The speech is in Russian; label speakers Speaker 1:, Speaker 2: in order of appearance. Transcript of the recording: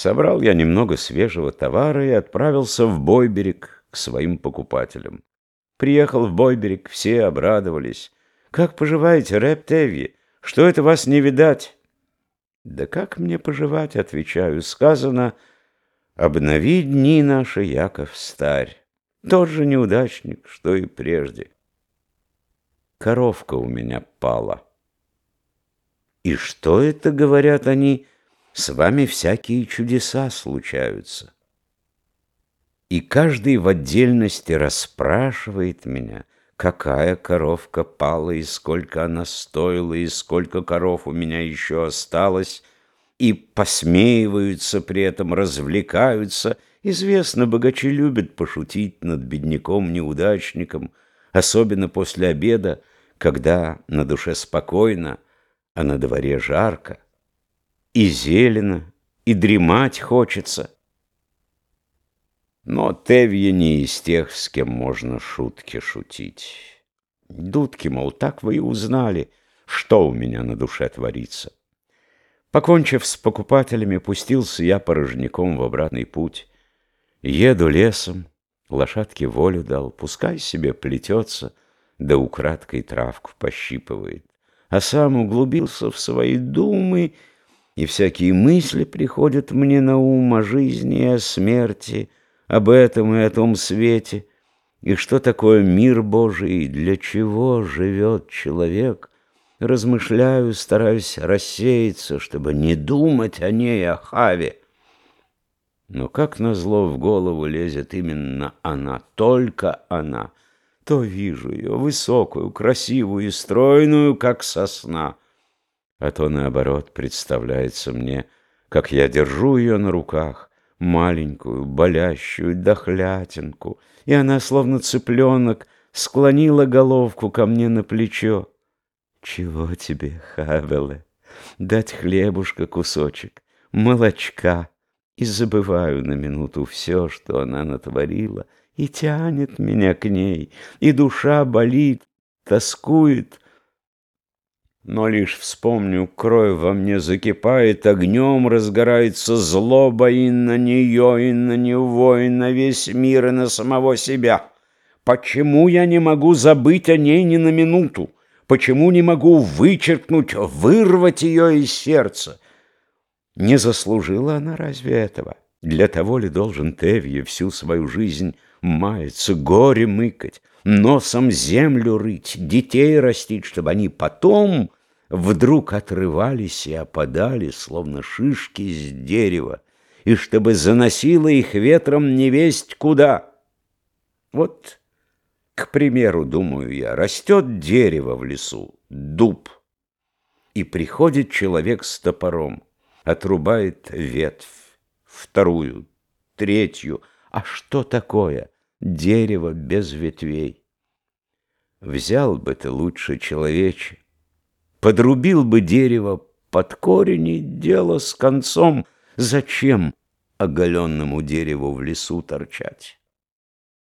Speaker 1: Собрал я немного свежего товара и отправился в Бойберег к своим покупателям. Приехал в Бойберег, все обрадовались. «Как поживаете, Рэп Теви? Что это вас не видать?» «Да как мне поживать?» — отвечаю. «Сказано, обнови дни наши, Яков старь. Тот же неудачник, что и прежде. Коровка у меня пала». «И что это, — говорят они, — с вами всякие чудеса случаются. И каждый в отдельности расспрашивает меня, какая коровка пала, и сколько она стоила, и сколько коров у меня еще осталось, и посмеиваются при этом, развлекаются. Известно, богачи любят пошутить над бедняком-неудачником, особенно после обеда, когда на душе спокойно, а на дворе жарко и зелено, и дремать хочется. Но Тевье не из тех, с кем можно шутки шутить. Дудки, мол, так вы и узнали, что у меня на душе творится. Покончив с покупателями, пустился я порожняком в обратный путь. Еду лесом, лошадке волю дал, пускай себе плетется, да украдкой травку пощипывает. А сам углубился в свои думы и всякие мысли приходят мне на ум о жизни и о смерти, об этом и о том свете, и что такое мир Божий, и для чего живет человек. Размышляю, стараюсь рассеяться, чтобы не думать о ней, о Хаве. Но как назло в голову лезет именно она, только она. То вижу ее, высокую, красивую и стройную, как сосна — а то, наоборот, представляется мне, как я держу ее на руках, маленькую, болящую дохлятинку, и она, словно цыпленок, склонила головку ко мне на плечо. Чего тебе, Хавеле, дать хлебушка кусочек, молочка, и забываю на минуту все, что она натворила, и тянет меня к ней, и душа болит, тоскует, но лишь вспомню, кровь во мне закипает, огнем разгорается злоба и на нее, и на него, и на весь мир, и на самого себя. Почему я не могу забыть о ней ни на минуту? Почему не могу вычеркнуть, вырвать ее из сердца? Не заслужила она разве этого? Для того ли должен Тевье всю свою жизнь маяться, горе мыкать, носом землю рыть, детей растить, чтобы они потом вдруг отрывались и опадали, словно шишки с дерева, и чтобы заносило их ветром невесть куда. Вот, к примеру, думаю я, растет дерево в лесу, дуб, и приходит человек с топором, отрубает ветвь, вторую, третью. А что такое дерево без ветвей? Взял бы ты лучше человече, подрубил бы дерево под корень и дело с концом. Зачем оголенному дереву в лесу торчать?